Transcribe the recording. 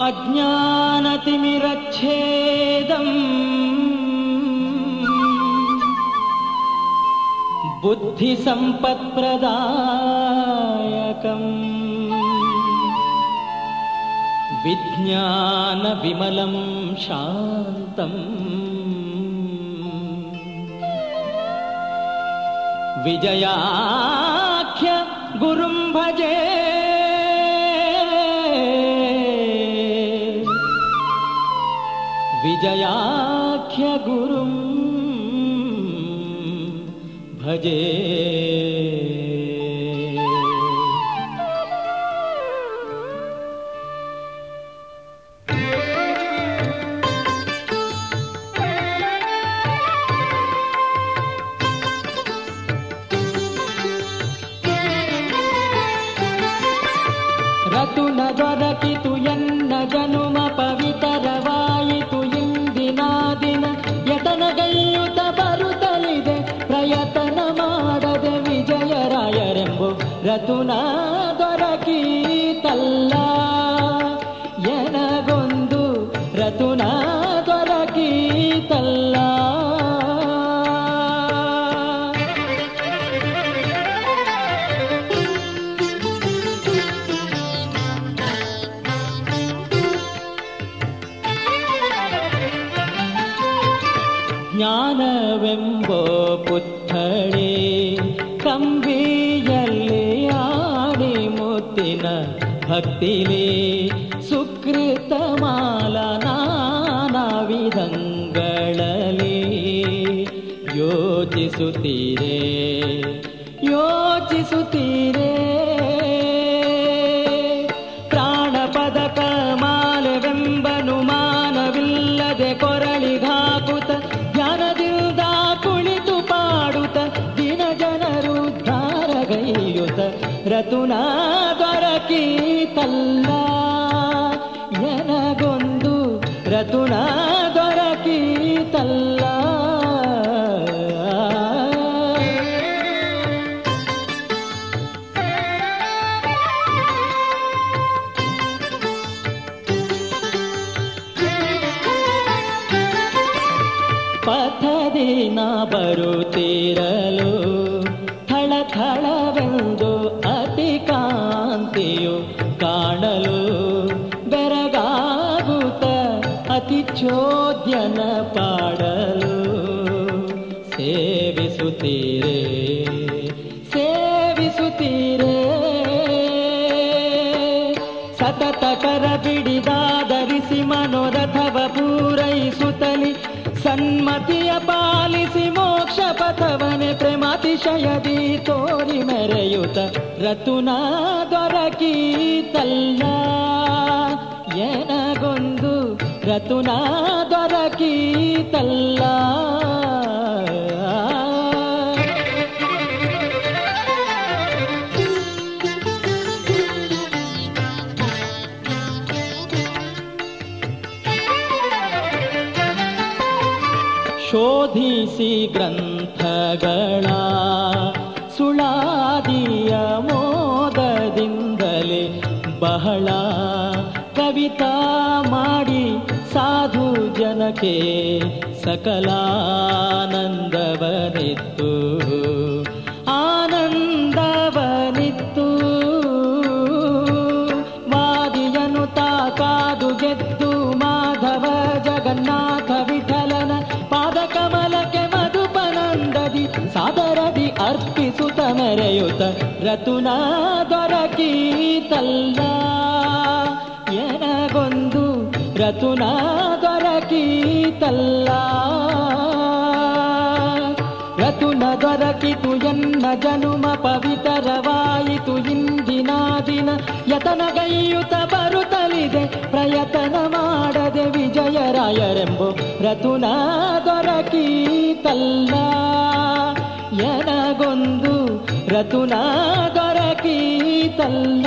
अज्ञानतिमिरच्छेदम्। बुद्धिसम्पत्प्रदायकम्। विज्ञानविमलं शान्तम्। विजयाख्य गुरुं भजे विजयाख्यगुरुं भजे। रतु न जनति तु यन्न जनुमा ಯತನಗೈಯುತ ಬರುತ್ತಲಿದೆ ಪ್ರಯತ್ನ ಮಾಡದೆ ವಿಜಯರಾಯರೆಂಬು ರತುನ ದೊರಕೀತಲ್ಲ ಜ್ಞಾನವೆಂಬೋ ಪುತ್ಥಳಿ ಕಂಬಿಯಲ್ಲಿ ಆಡಿ ಮುತ್ತಿನ ಭಕ್ತಿಲಿ ಸುಕೃತ ಮಾಲ ನಾನಾ ವಿಧಗಳಲ್ಲಿ ಯೋಚಿಸುತ್ತೀರೇ ಯೋಚಿಸುತ್ತೀರೇ. ರತುನ ದೊರಕೀತಲ್ಲ ಎನಗೊಂದು ರತುನ ದೊರಕೀತಲ್ಲ ಪಥದಿ ನಾ ಬರುತ್ತಿರಲು ಚೋದ್ಯನ ಪಾಡಲು ಸೇವಿಸುತ್ತೀರೇ? ಸೇವಿಸುತ್ತೀರೇ? ಸತತ ಕರ ಬಿಡಿದಾದರಿಸಿ ಮನೋರಥವ ಪೂರೈಸುತ್ತಲಿ. ಸನ್ಮತಿಯ ಪಾಲಿಸಿ ಮೋಕ್ಷ ಪಥವನೆ ಪ್ರೇಮಾತಿಶಯದಿ ತೋರಿ ಮೆರೆಯುತ ರತುನ ದೊರಕೀತಲ್ಲ ಎನಗೊಂದು ರತುನ ದೊರಕೀತಲ್ಲ ಶೋಧಿಸಿ ಗ್ರಂಥಗಳ ಸುಳಾದಿಯ ಮೋದದಿಂದಲೇ ಬಹಳ ಕವಿತಾ ಮಾಡಿ ಜನಕ್ಕೆ ಸಕಲಾನಂದವನಿತ್ತು ಆನಂದವನಿತ್ತು ವಾದಿಯನು ತಾಕಾದು ಗೆದ್ದು ಮಾಧವ ಜಗನ್ನಾಥ ವಿಠಲನ ಪಾದ ಕಮಲಕ್ಕೆ ಮಧುಪನಂದದಿ ಸಾದರದಿ ಅರ್ಪಿಸುತ್ತ ಮೆರೆಯುತ್ತ ರತುನ ದೊರಕೀತಲ್ಲ ಎನಗೊಂದು ರತುನ ದೊರಕೀತಲ್ಲ ರತುನ ದೊರಕಿತು ಎನ್ನ ಜನುಮ ಪವಿತರವಾಯಿತು ಇಂದಿನ ದಿನ ಯತನಗೈಯುತ ಬರುತ್ತಲಿದೆ ಪ್ರಯತ್ನ ಮಾಡದೆ ವಿಜಯರಾಯರೆಂಬು ರತುನ ದೊರಕೀತಲ್ಲ ಎನಗೊಂದು ರತುನ ದೊರಕೀತಲ್ಲ